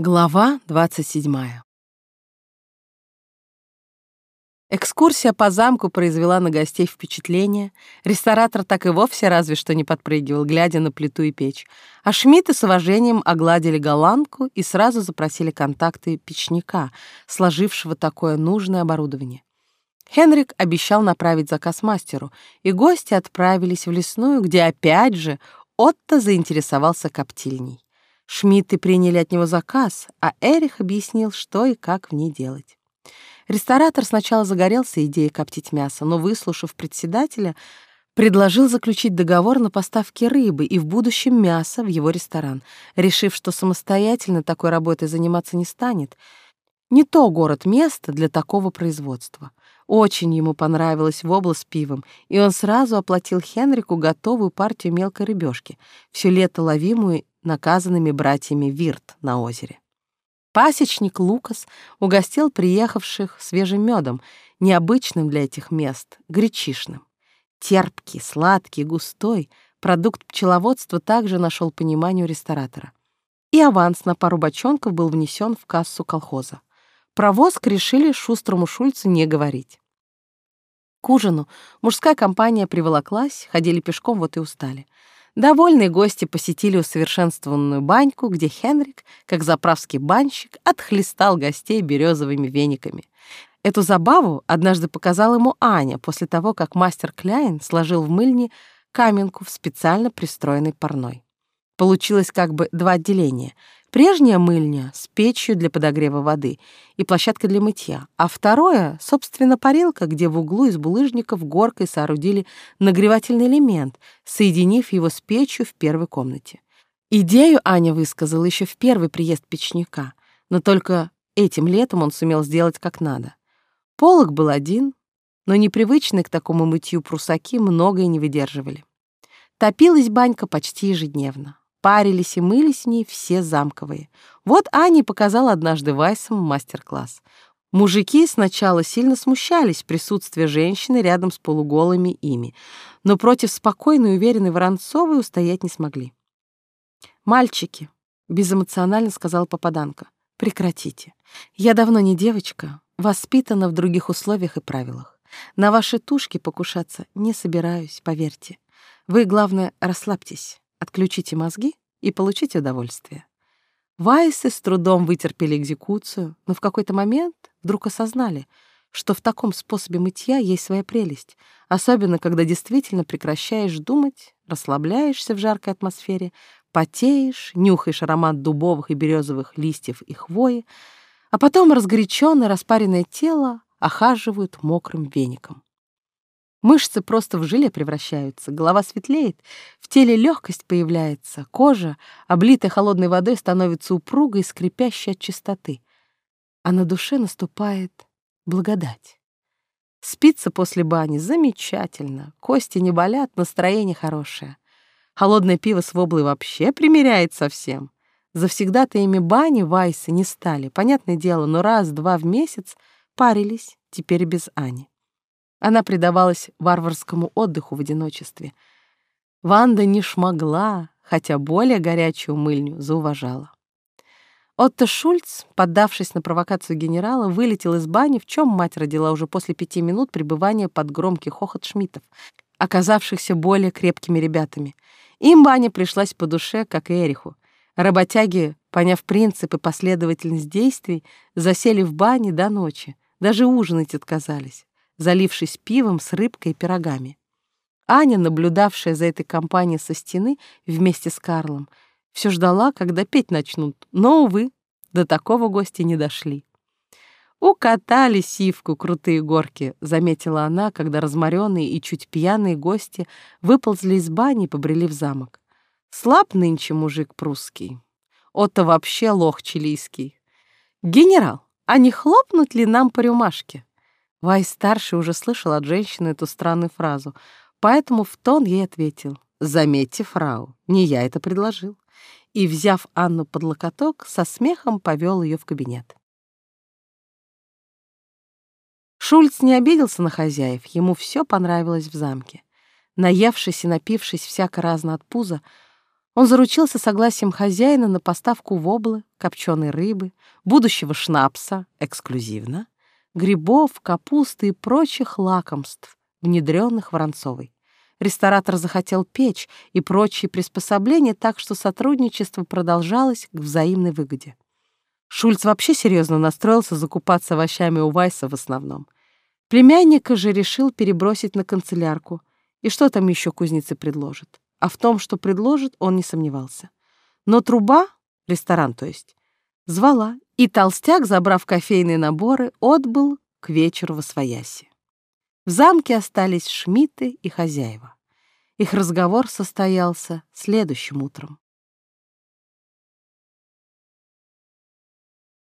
Глава 27. Экскурсия по замку произвела на гостей впечатление. Ресторатор так и вовсе разве что не подпрыгивал, глядя на плиту и печь. А Шмидты с уважением огладили голландку и сразу запросили контакты печника, сложившего такое нужное оборудование. Хенрик обещал направить заказ мастеру, и гости отправились в лесную, где опять же Отто заинтересовался коптильней. Шмидты приняли от него заказ, а Эрих объяснил, что и как в ней делать. Ресторатор сначала загорелся идеей коптить мясо, но, выслушав председателя, предложил заключить договор на поставки рыбы и в будущем мяса в его ресторан, решив, что самостоятельно такой работой заниматься не станет. Не то город место для такого производства. Очень ему понравилось в область пивом, и он сразу оплатил Хенрику готовую партию мелкой рыбешки, все лето ловимую наказанными братьями Вирт на озере. Пасечник Лукас угостил приехавших свежим медом, необычным для этих мест, гречишным. Терпкий, сладкий, густой, продукт пчеловодства также нашел понимание у ресторатора. И аванс на пару бочонков был внесен в кассу колхоза. Про воск решили шустрому Шульцу не говорить. К ужину мужская компания приволоклась, ходили пешком, вот и устали. Довольные гости посетили усовершенствованную баньку, где Хенрик, как заправский банщик, отхлестал гостей березовыми вениками. Эту забаву однажды показал ему Аня после того, как мастер Кляйн сложил в мыльне каменку в специально пристроенной парной. Получилось как бы два отделения. Прежняя мыльня с печью для подогрева воды и площадка для мытья, а второе, собственно, парилка, где в углу из булыжников горкой соорудили нагревательный элемент, соединив его с печью в первой комнате. Идею Аня высказала еще в первый приезд печника, но только этим летом он сумел сделать как надо. Полок был один, но непривычные к такому мытью прусаки многое не выдерживали. Топилась банька почти ежедневно. Парились и мылись в ней все замковые. Вот Аня показал однажды Вайсом мастер-класс. Мужики сначала сильно смущались присутствия женщины рядом с полуголыми ими, но против спокойной и уверенной Воронцовой устоять не смогли. «Мальчики», — безэмоционально сказал попаданка, — «прекратите. Я давно не девочка, воспитана в других условиях и правилах. На ваши тушки покушаться не собираюсь, поверьте. Вы, главное, расслабьтесь. Отключите мозги и получите удовольствие. Вайсы с трудом вытерпели экзекуцию, но в какой-то момент вдруг осознали, что в таком способе мытья есть своя прелесть, особенно когда действительно прекращаешь думать, расслабляешься в жаркой атмосфере, потеешь, нюхаешь аромат дубовых и березовых листьев и хвои, а потом разгоряченное распаренное тело охаживают мокрым веником. Мышцы просто в желе превращаются, голова светлеет, в теле легкость появляется, кожа, облитая холодной водой, становится упругой скрипящей от чистоты. А на душе наступает благодать. Спится после бани замечательно, кости не болят, настроение хорошее. Холодное пиво с воблой вообще примеряет совсем. Завсегда-то ими бани Вайсы не стали, понятное дело, но раз-два в месяц парились, теперь без Ани. Она предавалась варварскому отдыху в одиночестве. Ванда не шмогла, хотя более горячую мыльню зауважала. Отто Шульц, поддавшись на провокацию генерала, вылетел из бани, в чем мать родила уже после пяти минут пребывания под громкий хохот Шмидтов, оказавшихся более крепкими ребятами. Им баня пришлась по душе, как и Эриху. Работяги, поняв принцип и последовательность действий, засели в бане до ночи, даже ужинать отказались залившись пивом с рыбкой и пирогами. Аня, наблюдавшая за этой компанией со стены вместе с Карлом, все ждала, когда петь начнут, но, увы, до такого гости не дошли. «Укатали сивку крутые горки», — заметила она, когда разморенные и чуть пьяные гости выползли из бани и побрели в замок. «Слаб нынче мужик прусский. Отто вообще лох чилийский. Генерал, а не хлопнуть ли нам по рюмашке?» Вайс-старший уже слышал от женщины эту странную фразу, поэтому в тон ей ответил «Заметьте, фрау, не я это предложил». И, взяв Анну под локоток, со смехом повел ее в кабинет. Шульц не обиделся на хозяев, ему все понравилось в замке. Наевшись и напившись всяко разно от пуза, Он заручился согласием хозяина на поставку воблы, копченой рыбы, будущего шнапса, эксклюзивно, грибов, капусты и прочих лакомств, внедренных Воронцовой. Ресторатор захотел печь и прочие приспособления, так что сотрудничество продолжалось к взаимной выгоде. Шульц вообще серьезно настроился закупаться овощами у Вайса в основном. Племянника же решил перебросить на канцелярку. И что там еще кузнецы предложат? А в том, что предложит, он не сомневался. Но труба, ресторан то есть, звала, и толстяк, забрав кофейные наборы, отбыл к вечеру во свояси. В замке остались Шмидты и хозяева. Их разговор состоялся следующим утром.